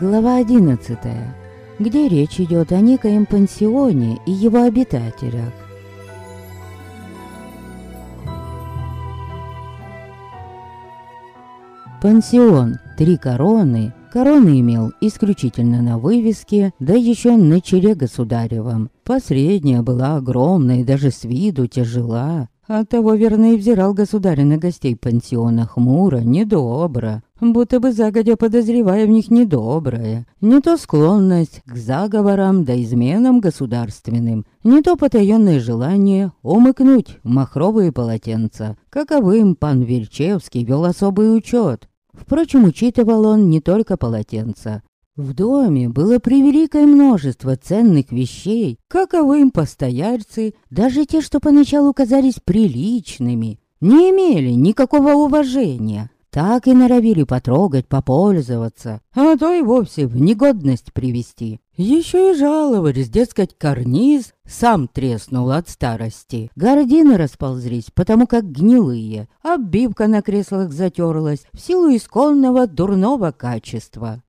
Глава 11, где речь идет о некоем пансионе и его обитателях. Пансион «Три короны» Короны имел исключительно на вывеске, да еще на челе государевом. Последняя была огромная и даже с виду тяжела. Оттого верно и взирал государь на гостей пансиона хмуро, недобро, будто бы загодя подозревая в них недоброе. Не то склонность к заговорам да изменам государственным, не то потаенное желание умыкнуть махровые полотенца. Каковым пан Вельчевский вел особый учет. Впрочем, учитывал он не только полотенца. В доме было превеликое множество ценных вещей, каковым постояльцы, даже те, что поначалу казались приличными, не имели никакого уважения. Так и норовили потрогать, попользоваться, а то и вовсе в негодность привести. Еще и жаловались, дескать, карниз сам треснул от старости. Гордины расползлись, потому как гнилые. Оббивка на креслах затерлась в силу исконного дурного качества.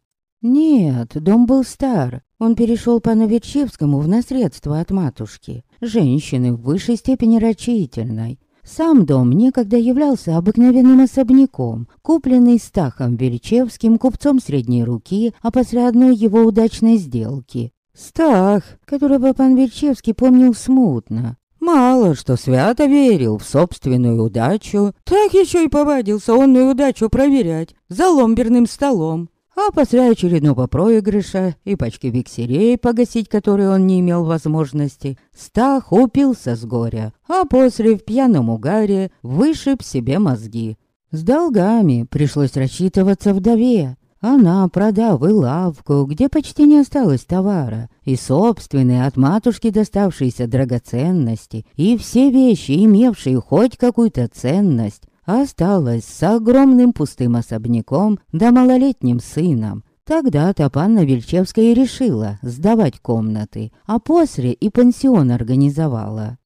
Нет, дом был стар. Он перешел по Новичевскому в наследство от матушки. Женщины в высшей степени рачительной. Сам дом некогда являлся обыкновенным особняком, купленный Стахом Величевским, купцом средней руки, а после одной его удачной сделки. Стах, которого пан Вельчевский помнил смутно. Мало что свято верил в собственную удачу, так еще и повадился онную удачу проверять за ломберным столом. А после очередного проигрыша и пачки векселей, погасить которые он не имел возможности, Стах упился с горя, а после в пьяном угаре вышиб себе мозги. С долгами пришлось рассчитываться вдове. Она, продав и лавку, где почти не осталось товара, и собственные от матушки доставшиеся драгоценности, и все вещи, имевшие хоть какую-то ценность, осталась с огромным пустым особняком да малолетним сыном. Тогда-то панна Вельчевская решила сдавать комнаты, а после и пансион организовала.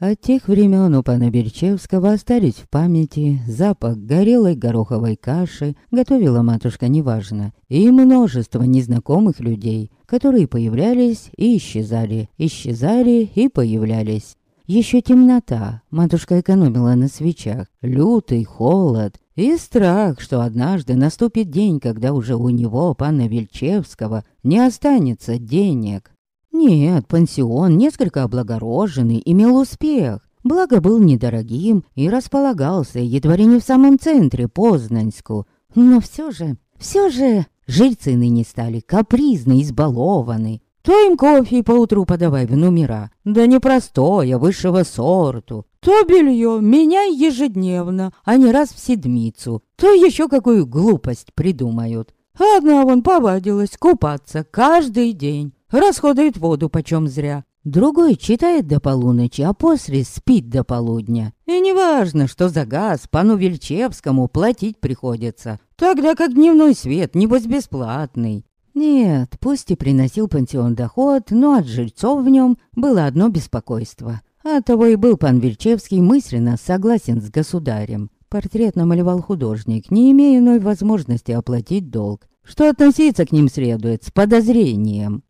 От тех времен у пана Берчевского остались в памяти запах горелой гороховой каши, готовила матушка неважно, и множество незнакомых людей, которые появлялись и исчезали, исчезали и появлялись. Еще темнота, матушка экономила на свечах, лютый холод и страх, что однажды наступит день, когда уже у него, пана Вельчевского, не останется денег. Нет, пансион, несколько облагороженный, имел успех. Благо был недорогим и располагался едва ли не в самом центре Познаньску. Но все же, все же, жильцы ныне стали капризны, избалованы. То им кофе поутру подавай в номера, да не простое, высшего сорту. То белье меняй ежедневно, а не раз в седмицу. То еще какую глупость придумают. Одна вон повадилась купаться каждый день. Расходует воду почем зря. Другой читает до полуночи, а после спит до полудня. И неважно, что за газ пану Вельчевскому платить приходится. Тогда как дневной свет, небось, бесплатный. Нет, пусть и приносил пансион доход, но от жильцов в нем было одно беспокойство. Оттого и был пан Вельчевский мысленно согласен с государем. Портрет намалевал художник, не имея иной возможности оплатить долг, что относиться к ним следует с подозрением.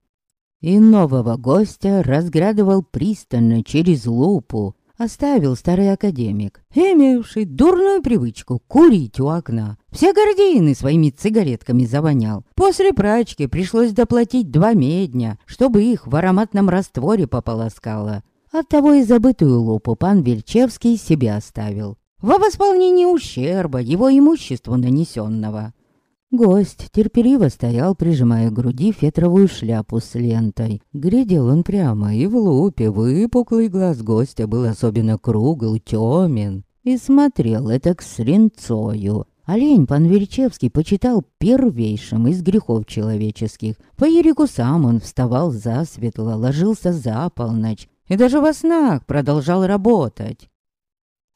И нового гостя разглядывал пристально через лупу, оставил старый академик, имевший дурную привычку курить у окна. Все гардины своими цигаретками завонял. После прачки пришлось доплатить два медня, чтобы их в ароматном растворе пополоскало. Оттого и забытую лупу пан Вельчевский себе оставил. Во восполнении ущерба его имуществу нанесенного. Гость терпеливо стоял, прижимая к груди фетровую шляпу с лентой. Глядел он прямо, и в лупе выпуклый глаз гостя был особенно кругл, тёмен. И смотрел это к слинцою. Олень пан Верчевский почитал первейшим из грехов человеческих. По Ерику сам он вставал засветло, ложился за полночь. И даже во снах продолжал работать.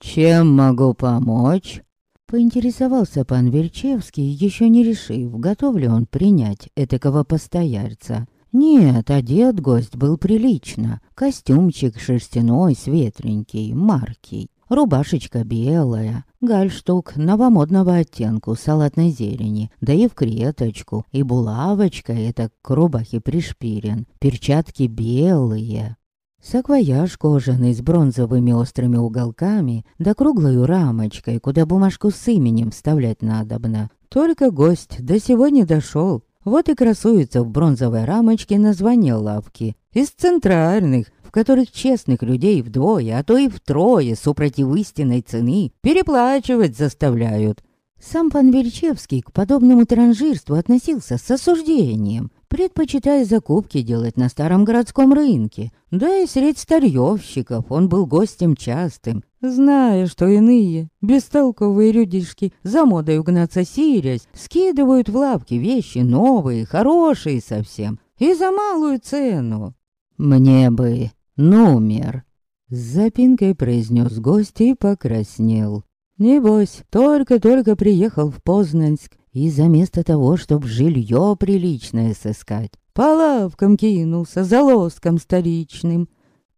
«Чем могу помочь?» Поинтересовался пан Верчевский, еще не решив, готов ли он принять этакого постояльца. Нет, одет гость был прилично. Костюмчик шерстяной, светленький, маркий. Рубашечка белая. Гальштук новомодного оттенку салатной зелени, да и в креточку, и булавочка это к рубахе пришпилен, перчатки белые. Саквояж кожаный с бронзовыми острыми уголками, да круглой рамочкой, куда бумажку с именем вставлять надобно. Только гость до сего не дошел. Вот и красуется в бронзовой рамочке название лавки. Из центральных, в которых честных людей вдвое, а то и втрое, супротив истинной цены, переплачивать заставляют. Сам пан Вельчевский к подобному транжирству относился с осуждением, предпочитая закупки делать на старом городском рынке. Да и средь старьевщиков он был гостем частым, зная, что иные, бестолковые людишки, за модой угнаться сирясь, скидывают в лавки вещи новые, хорошие совсем, и за малую цену. «Мне бы номер», — с запинкой произнес гость и покраснел. Небось, только-только приехал в Познанск, и за место того, чтоб жилье приличное сыскать, по лавкам кинулся за лоском столичным.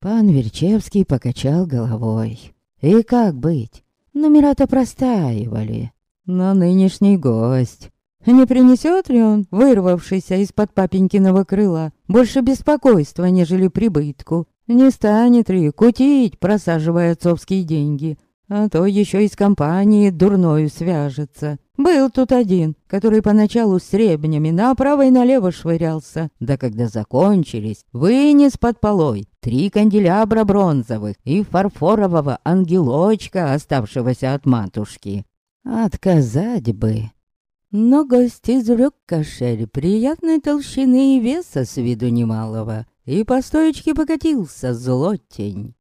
Пан Верчевский покачал головой. И как быть? Номера-то простаивали. Но нынешний гость... Не принесет ли он, вырвавшийся из-под папенькиного крыла, больше беспокойства, нежели прибытку? Не станет ли кутить, просаживая отцовские деньги? А то еще из компании дурною свяжется. Был тут один, который поначалу с ребнями направо и налево швырялся. Да когда закончились, вынес под полой три канделябра бронзовых и фарфорового ангелочка, оставшегося от матушки. Отказать бы. Но гость извлек кошель приятной толщины и веса с виду немалого, и по стоечке покатился злотень.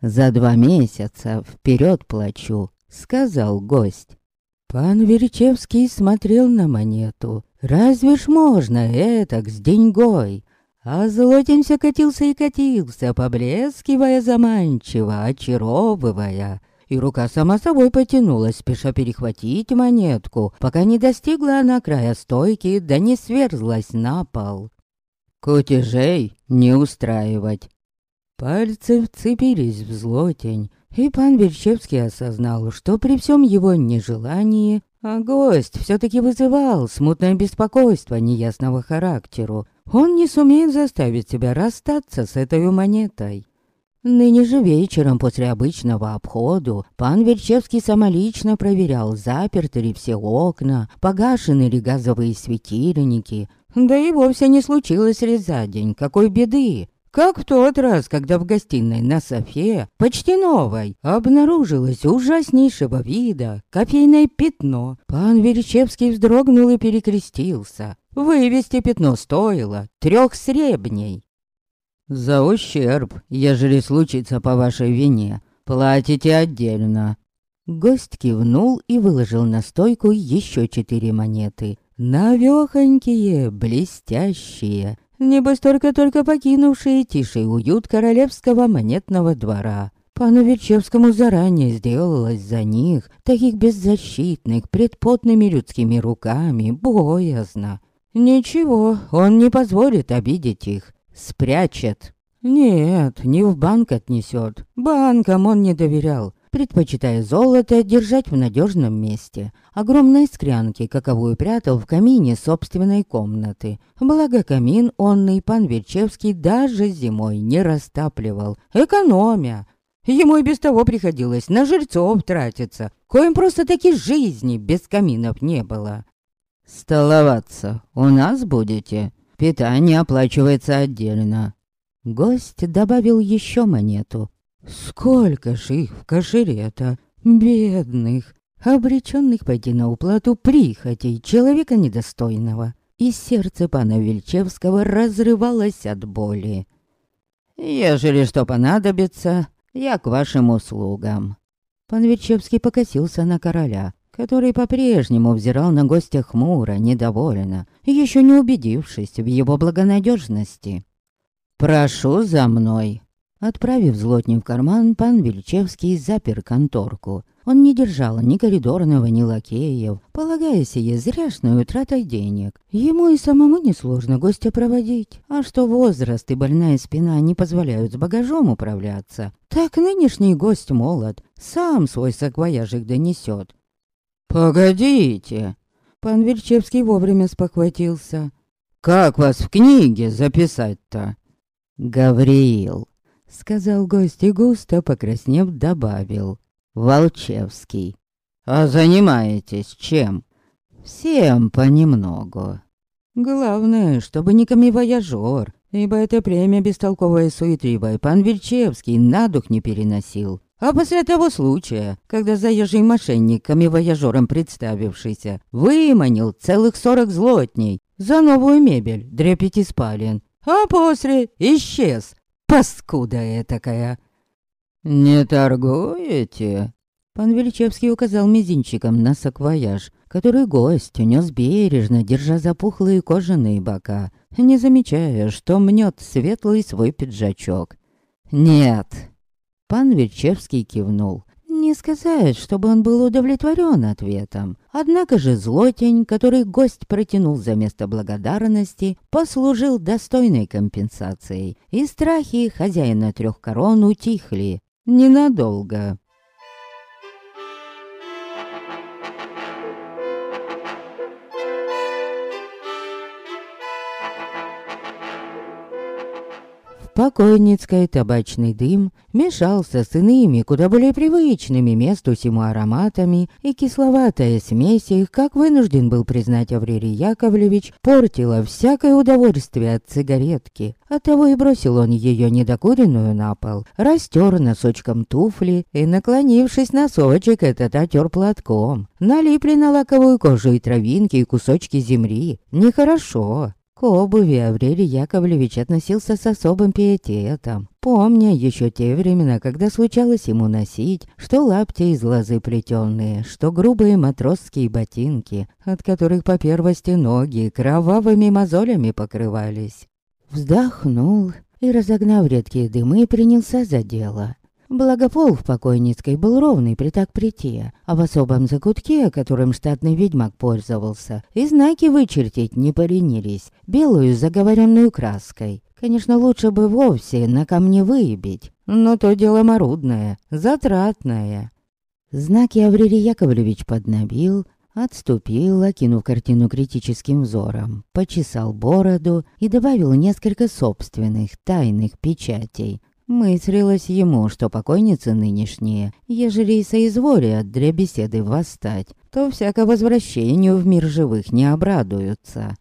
«За два месяца вперед плачу», — сказал гость. Пан Верчевский смотрел на монету. «Разве ж можно этак с деньгой?» А злотень катился и катился, поблескивая заманчиво, очаровывая. И рука сама собой потянулась, спеша перехватить монетку, пока не достигла она края стойки, да не сверзлась на пол. «Кутежей не устраивать», Пальцы вцепились в злотень, и пан Верчевский осознал, что при всем его нежелании, а гость все-таки вызывал смутное беспокойство неясного характеру, он не сумеет заставить себя расстаться с этой монетой. Ныне же вечером после обычного обходу пан Верчевский самолично проверял, заперты ли все окна, погашены ли газовые светильники, да и вовсе не случилось ли за день какой беды. Как в тот раз, когда в гостиной на софе, почти новой, обнаружилось ужаснейшего вида кофейное пятно. Пан Верещевский вздрогнул и перекрестился. Вывести пятно стоило трех сребней. «За ущерб, ежели случится по вашей вине, платите отдельно». Гость кивнул и выложил на стойку еще четыре монеты. Навёхонькие, блестящие, Небось, только-только покинувшие тиший уют королевского монетного двора. Пану Верчевскому заранее сделалось за них, таких беззащитных, предпотными людскими руками, боязно. Ничего, он не позволит обидеть их, спрячет. Нет, не в банк отнесет. Банкам он не доверял предпочитая золото держать в надежном месте. Огромной склянки, каковую прятал в камине собственной комнаты. Благо камин онный пан Верчевский даже зимой не растапливал, экономя. Ему и без того приходилось на жильцов тратиться, коим просто таки жизни без каминов не было. «Столоваться у нас будете? Питание оплачивается отдельно». Гость добавил еще монету, Сколько ж их в кошере-то, бедных, обреченных пойти на уплату прихотей человека недостойного. И сердце пана Вельчевского разрывалось от боли. «Ежели что понадобится, я к вашим услугам». Пан Вельчевский покосился на короля, который по-прежнему взирал на гостя хмуро, недовольно, еще не убедившись в его благонадежности. «Прошу за мной», Отправив злотни в карман, пан Вельчевский запер конторку. Он не держал ни коридорного, ни лакеев, полагая сие зряшной утратой денег. Ему и самому несложно гостя проводить. А что возраст и больная спина не позволяют с багажом управляться, так нынешний гость молод, сам свой саквояжик донесет. «Погодите!» Пан Вельчевский вовремя спохватился. «Как вас в книге записать-то?» «Гавриил», — сказал гость и густо, покраснев, добавил. «Волчевский». «А занимаетесь чем?» «Всем понемногу». «Главное, чтобы не камевояжер, ибо это племя бестолковое и суетливое пан Вельчевский на дух не переносил. А после того случая, когда заезжий мошенник, камевояжером представившийся, выманил целых сорок злотней за новую мебель для пяти спален, а после исчез, паскуда этакая. «Не торгуете?» Пан Величевский указал мизинчиком на саквояж, который гость унес бережно, держа запухлые кожаные бока, не замечая, что мнет светлый свой пиджачок. «Нет». Пан Вельчевский кивнул. Не сказать, чтобы он был удовлетворен ответом. Однако же злотень, который гость протянул за место благодарности, послужил достойной компенсацией, и страхи хозяина трех корон утихли. Ненадолго. Покойницкой табачный дым мешался с иными, куда более привычными месту сему ароматами, и кисловатая смесь их, как вынужден был признать Аврелий Яковлевич, портила всякое удовольствие от цигаретки. Оттого и бросил он ее недокуренную на пол, растер носочком туфли и, наклонившись носочек, этот отер платком. Налипли на лаковую кожу и травинки, и кусочки земли. Нехорошо. К обуви Аврелий Яковлевич относился с особым пиететом, помня еще те времена, когда случалось ему носить, что лапти из лозы плетённые, что грубые матросские ботинки, от которых по первости ноги кровавыми мозолями покрывались. Вздохнул и, разогнав редкие дымы, принялся за дело. Благопол в покойницкой был ровный при так прите, а в особом закутке, которым штатный ведьмак пользовался, и знаки вычертить не поленились, белую заговоренную краской. Конечно, лучше бы вовсе на камне выебить, но то дело морудное, затратное. Знаки Аврелий Яковлевич поднабил, отступил, окинув картину критическим взором, почесал бороду и добавил несколько собственных тайных печатей, Мыслилось ему, что покойницы нынешние, ежели и соизволят для беседы восстать, то всяко возвращению в мир живых не обрадуются.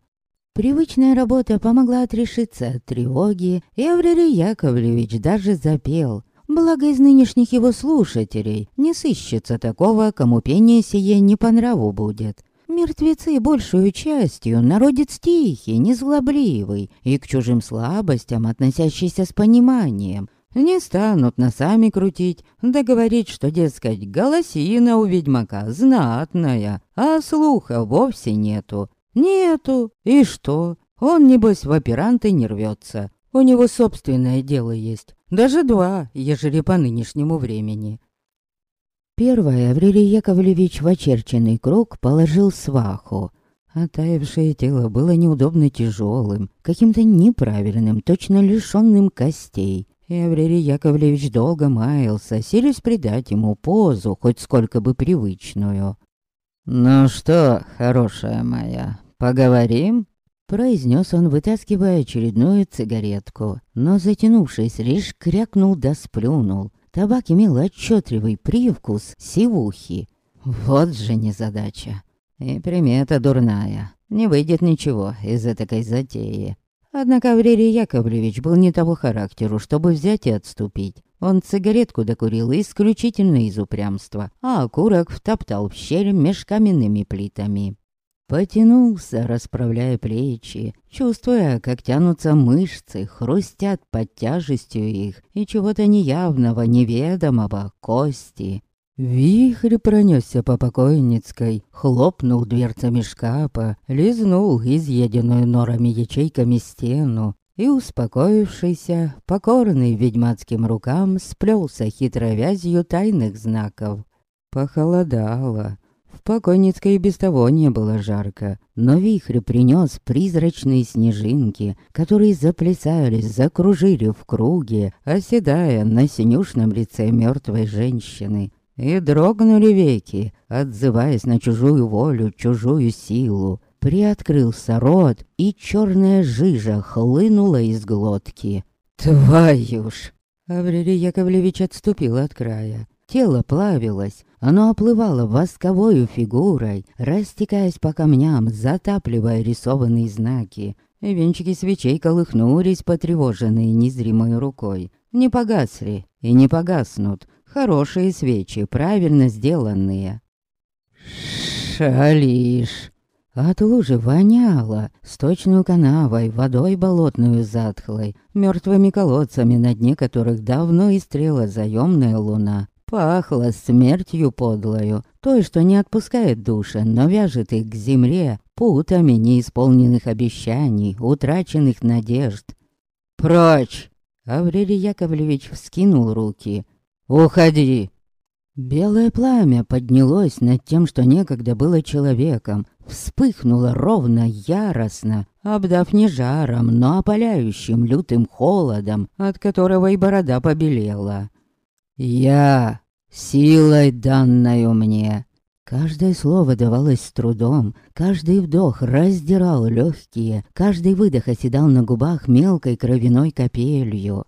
Привычная работа помогла отрешиться от тревоги, и Аврелий Яковлевич даже запел. Благо из нынешних его слушателей не сыщется такого, кому пение сие не по нраву будет. Мертвецы большую частью народец тихий, незлобливый и к чужим слабостям относящийся с пониманием, не станут носами крутить, да говорить, что, дескать, голосина у ведьмака знатная, а слуха вовсе нету. Нету, и что? Он, небось, в операнты не рвется. У него собственное дело есть. Даже два, ежели по нынешнему времени. Первое Аврелий Яковлевич в очерченный круг положил сваху. Отаявшее тело было неудобно тяжелым, каким-то неправильным, точно лишенным костей. И Яковлевич долго маялся, силясь придать ему позу, хоть сколько бы привычную. «Ну что, хорошая моя, поговорим?» Произнес он, вытаскивая очередную цигаретку, но, затянувшись, лишь крякнул да сплюнул. Табак имел отчетливый привкус сивухи. Вот же незадача. И примета дурная. Не выйдет ничего из этой затеи. Однако Аврелий Яковлевич был не того характеру, чтобы взять и отступить. Он цигаретку докурил исключительно из упрямства, а окурок втоптал в щель меж каменными плитами. Потянулся, расправляя плечи, чувствуя, как тянутся мышцы, хрустят под тяжестью их, и чего-то неявного, неведомого, кости. Вихрь пронесся по покойницкой, хлопнул дверцами шкафа, лизнул изъеденную норами ячейками стену, и, успокоившийся, покорный ведьмацким рукам, сплелся хитрой вязью тайных знаков. Похолодало. В покойницкой и без того не было жарко, но вихрь принес призрачные снежинки, которые заплясались, закружили в круге, оседая на синюшном лице мертвой женщины. И дрогнули веки, отзываясь на чужую волю, чужую силу. Приоткрылся рот, и черная жижа хлынула из глотки. «Твою ж!» Аврелий Яковлевич отступил от края. Тело плавилось, оно оплывало восковою фигурой, растекаясь по камням, затапливая рисованные знаки. И венчики свечей колыхнулись, потревоженные незримой рукой. Не погасли и не погаснут. Хорошие свечи, правильно сделанные. Шалишь. От лужи воняло, сточную канавой, водой болотную затхлой, мертвыми колодцами, на дне которых давно истрела заемная луна. Пахло смертью подлою, той, что не отпускает души, но вяжет их к земле путами неисполненных обещаний, утраченных надежд. «Прочь!» Аврелий Яковлевич вскинул руки. «Уходи!» Белое пламя поднялось над тем, что некогда было человеком, вспыхнуло ровно, яростно, обдав не жаром, но опаляющим лютым холодом, от которого и борода побелела. «Я, силой данною мне, Каждое слово давалось с трудом, каждый вдох раздирал легкие, каждый выдох оседал на губах мелкой кровяной капелью.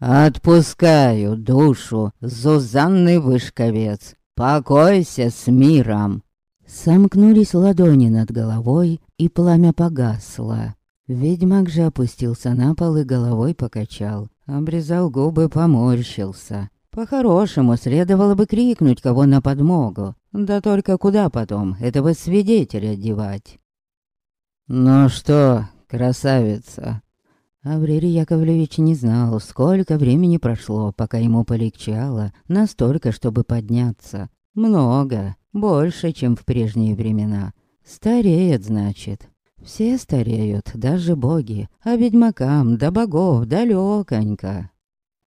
«Отпускаю душу, Зузанны Вышковец, покойся с миром!» Сомкнулись ладони над головой, и пламя погасло. Ведьмак же опустился на пол и головой покачал, обрезал губы, поморщился. По-хорошему, следовало бы крикнуть кого на подмогу, да только куда потом этого свидетеля девать? «Ну что, красавица?» Аврелий Яковлевич не знал, сколько времени прошло, пока ему полегчало, настолько, чтобы подняться. Много, больше, чем в прежние времена. Стареет, значит. Все стареют, даже боги, а ведьмакам до богов далёконько.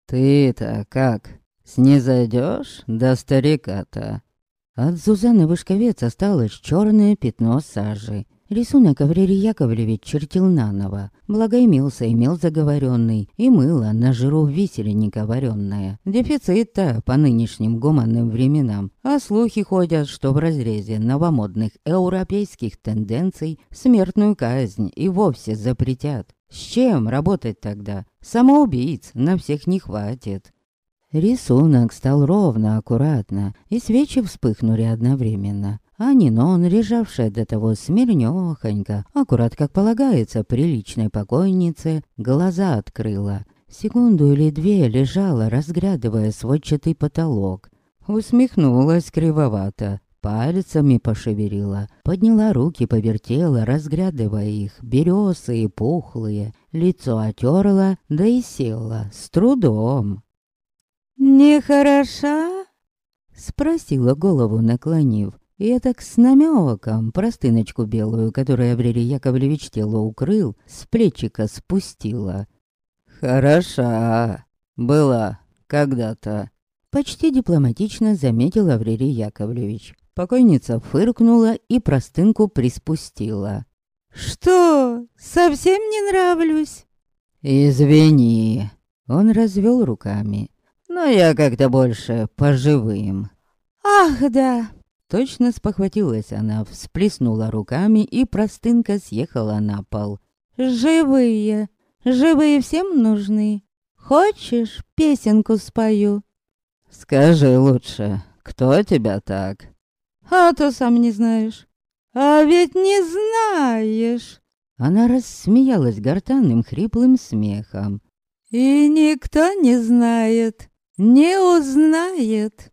«Ты-то как, снизойдёшь до старика-то?» От Зузаны Вышковец осталось черное пятно сажи. Рисунок Аврелий Яковлевич чертил наново. Благо имелся, имел заговоренный, и мыло на жиру виселенника вареное. Дефицит-то по нынешним гуманным временам. А слухи ходят, что в разрезе новомодных европейских тенденций смертную казнь и вовсе запретят. С чем работать тогда? Самоубийц на всех не хватит. Рисунок стал ровно, аккуратно, и свечи вспыхнули одновременно. А Нинон, лежавшая до того смирнёхонько, аккурат как полагается приличной покойнице, глаза открыла. Секунду или две лежала, разглядывая сводчатый потолок. Усмехнулась кривовато, пальцами пошевелила, подняла руки, повертела, разглядывая их, берёсые, пухлые, лицо отерла, да и села, с трудом. «Нехороша?» Спросила голову, наклонив. И так с намеком простыночку белую, которую Аврелий Яковлевич тело укрыл, с плечика спустила. «Хороша была когда-то», — почти дипломатично заметил Аврелий Яковлевич. Покойница фыркнула и простынку приспустила. «Что, совсем не нравлюсь?» «Извини». Он развел руками но я как-то больше поживым. «Ах, да!» Точно спохватилась она, всплеснула руками, и простынка съехала на пол. «Живые! Живые всем нужны. Хочешь, песенку спою?» «Скажи лучше, кто тебя так?» «А то сам не знаешь». «А ведь не знаешь!» Она рассмеялась гортанным хриплым смехом. «И никто не знает, не узнает.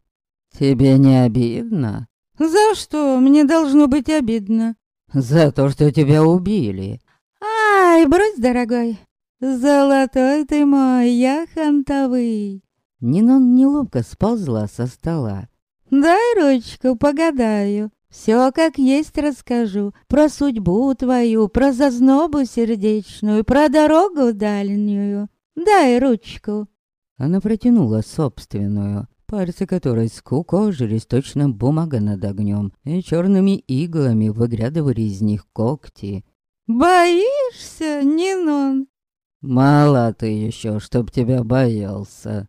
Тебе не обидно? За что мне должно быть обидно? За то, что тебя убили. Ай, брось, дорогой. Золотой ты мой, я хантовый. Нинон неловко сползла со стола. Дай ручку, погадаю. Все как есть расскажу. Про судьбу твою, про зазнобу сердечную, про дорогу дальнюю. Дай ручку. Она протянула собственную, пальцы которой скукожились точно бумага над огнем, и черными иглами выглядывали из них когти. «Боишься, Нинон?» «Мало ты еще, чтоб тебя боялся».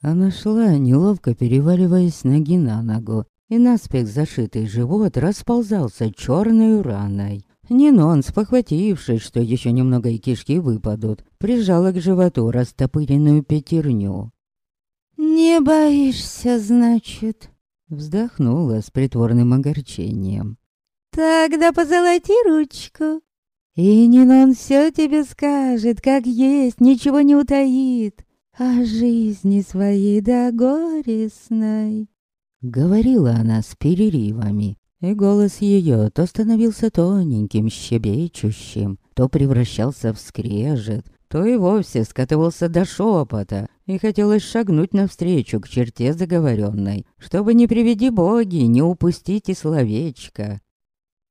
Она шла, неловко переваливаясь ноги на ногу, и наспех зашитый живот расползался черной раной. Нинон, спохватившись, что еще немного и кишки выпадут, прижала к животу растопыренную пятерню. «Не боишься, значит?» Вздохнула с притворным огорчением. «Тогда позолоти ручку, и Нинон все тебе скажет, как есть, ничего не утаит о жизни своей да горестной. Говорила она с переривами, и голос ее то становился тоненьким, щебечущим, то превращался в скрежет, то и вовсе скатывался до шепота, и хотелось шагнуть навстречу к черте заговоренной, чтобы не приведи боги, не упустить и словечко.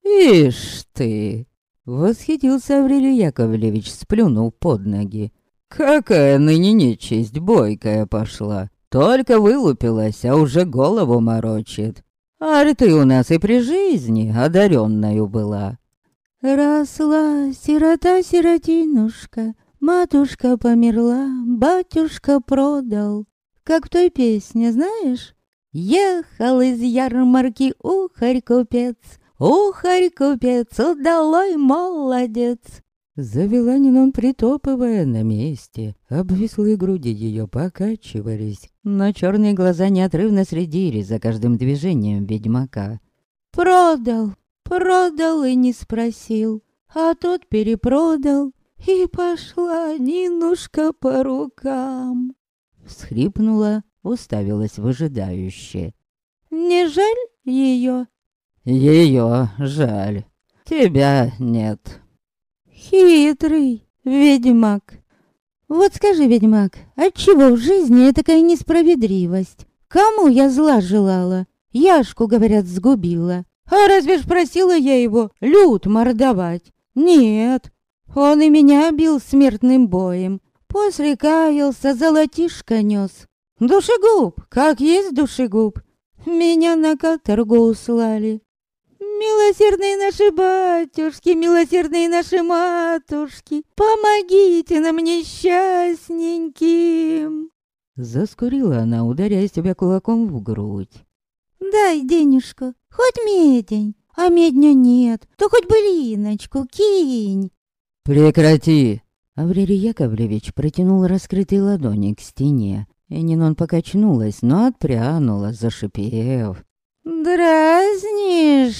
«Ишь ты!» — восхитился Аврелий Яковлевич, сплюнул под ноги. Какая ныне нечисть бойкая пошла. Только вылупилась, а уже голову морочит. Али ты у нас и при жизни одаренною была. Росла сирота-сиротинушка, матушка померла, батюшка продал. Как в той песне, знаешь? Ехал из ярмарки ухарь-купец, ухарь-купец, удалой молодец. Завела Нинон, притопывая на месте. Обвислые груди ее покачивались, но черные глаза неотрывно следили за каждым движением ведьмака. «Продал, продал и не спросил, а тот перепродал, и пошла Нинушка по рукам». Всхрипнула, уставилась выжидающе. «Не жаль ее?» «Ее жаль, тебя нет». Хитрый ведьмак. Вот скажи, ведьмак, отчего в жизни такая несправедливость? Кому я зла желала? Яшку, говорят, сгубила. А разве ж просила я его люд мордовать? Нет, он и меня бил смертным боем. После каялся, золотишко нес. Душегуб, как есть душегуб. Меня на каторгу услали. Милосердные наши батюшки, милосердные наши матушки, помогите нам несчастненьким!» Заскурила она, ударяя себя кулаком в грудь. «Дай денежку, хоть медень, а медня нет, то хоть блиночку кинь!» «Прекрати!» Аврелий Яковлевич протянул раскрытые ладони к стене. Энинон покачнулась, но отпрянула, зашипев. «Дразнишь!»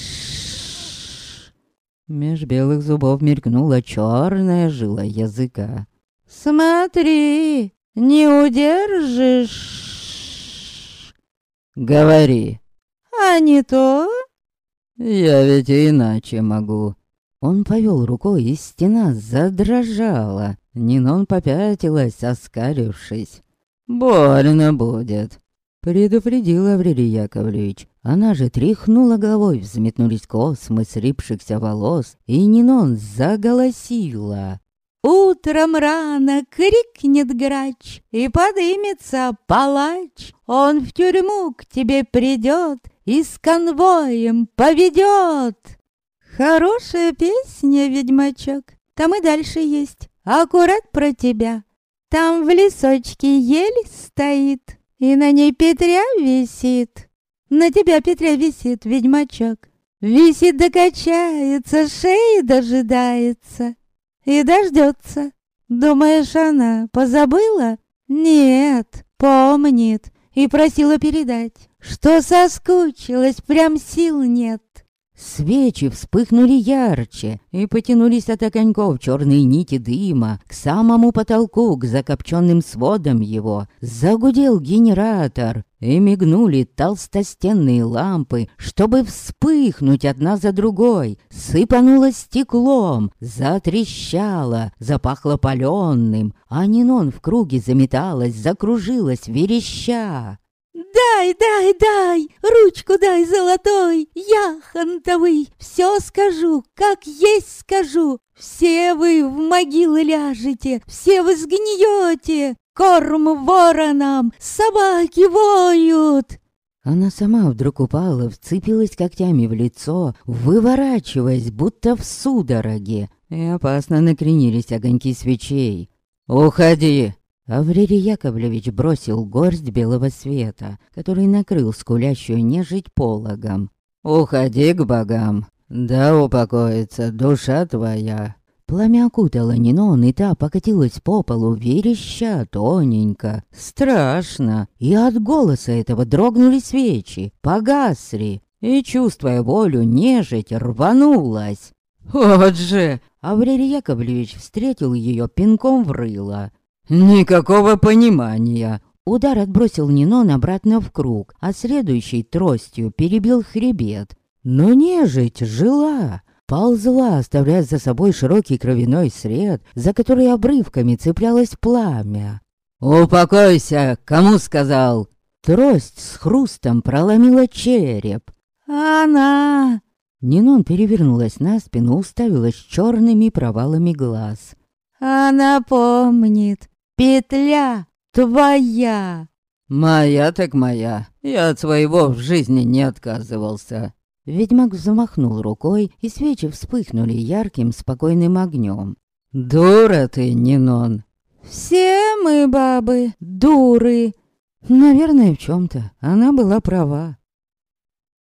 Меж белых зубов мелькнула черная жила языка. «Смотри, не удержишь!» «Говори!» «А не то?» «Я ведь и иначе могу!» Он повел рукой, и стена задрожала. Нинон попятилась, оскалившись. «Больно будет!» Предупредил Аврелий Яковлевич. Она же тряхнула головой, взметнулись космы срипшихся волос, и Нинон заголосила. Утром рано крикнет грач, и подымется палач. Он в тюрьму к тебе придет и с конвоем поведет. Хорошая песня, ведьмачок, там и дальше есть, аккурат про тебя. Там в лесочке ель стоит, и на ней Петря висит. На тебя Петря висит, ведьмачок. Висит, докачается, шеи дожидается. И дождется. Думаешь, она позабыла? Нет, помнит. И просила передать, что соскучилась, прям сил нет. Свечи вспыхнули ярче и потянулись от огоньков черные нити дыма к самому потолку, к закопченным сводам его. Загудел генератор, и мигнули толстостенные лампы, чтобы вспыхнуть одна за другой. Сыпануло стеклом, затрещало, запахло паленым, а Нинон в круге заметалась, закружилась, вереща. «Дай, дай, дай, ручку дай золотой, я хантовый, все скажу, как есть скажу. Все вы в могилы ляжете, все вы сгниете, корм воронам, собаки воют!» Она сама вдруг упала, вцепилась когтями в лицо, выворачиваясь, будто в судороге, и опасно накренились огоньки свечей. «Уходи!» Аврелий Яковлевич бросил горсть белого света, который накрыл скулящую нежить пологом. «Уходи к богам, да упокоится душа твоя». Пламя окутало Нинон, и та покатилась по полу, вереща тоненько. Страшно. И от голоса этого дрогнули свечи, погасли. И, чувствуя волю, нежить рванулась. «Вот же!» Аврелий Яковлевич встретил ее пинком в рыло. «Никакого понимания!» Удар отбросил Нинон обратно в круг, а следующей тростью перебил хребет. Но нежить жила, ползла, оставляя за собой широкий кровяной сред, за который обрывками цеплялось пламя. «Упокойся! Кому сказал?» Трость с хрустом проломила череп. «Она!» Нинон перевернулась на спину, уставилась черными провалами глаз. «Она помнит! Петля твоя!» «Моя так моя. Я от своего в жизни не отказывался». Ведьмак взмахнул рукой, и свечи вспыхнули ярким, спокойным огнем. «Дура ты, Нинон!» «Все мы, бабы, дуры!» Наверное, в чем-то она была права.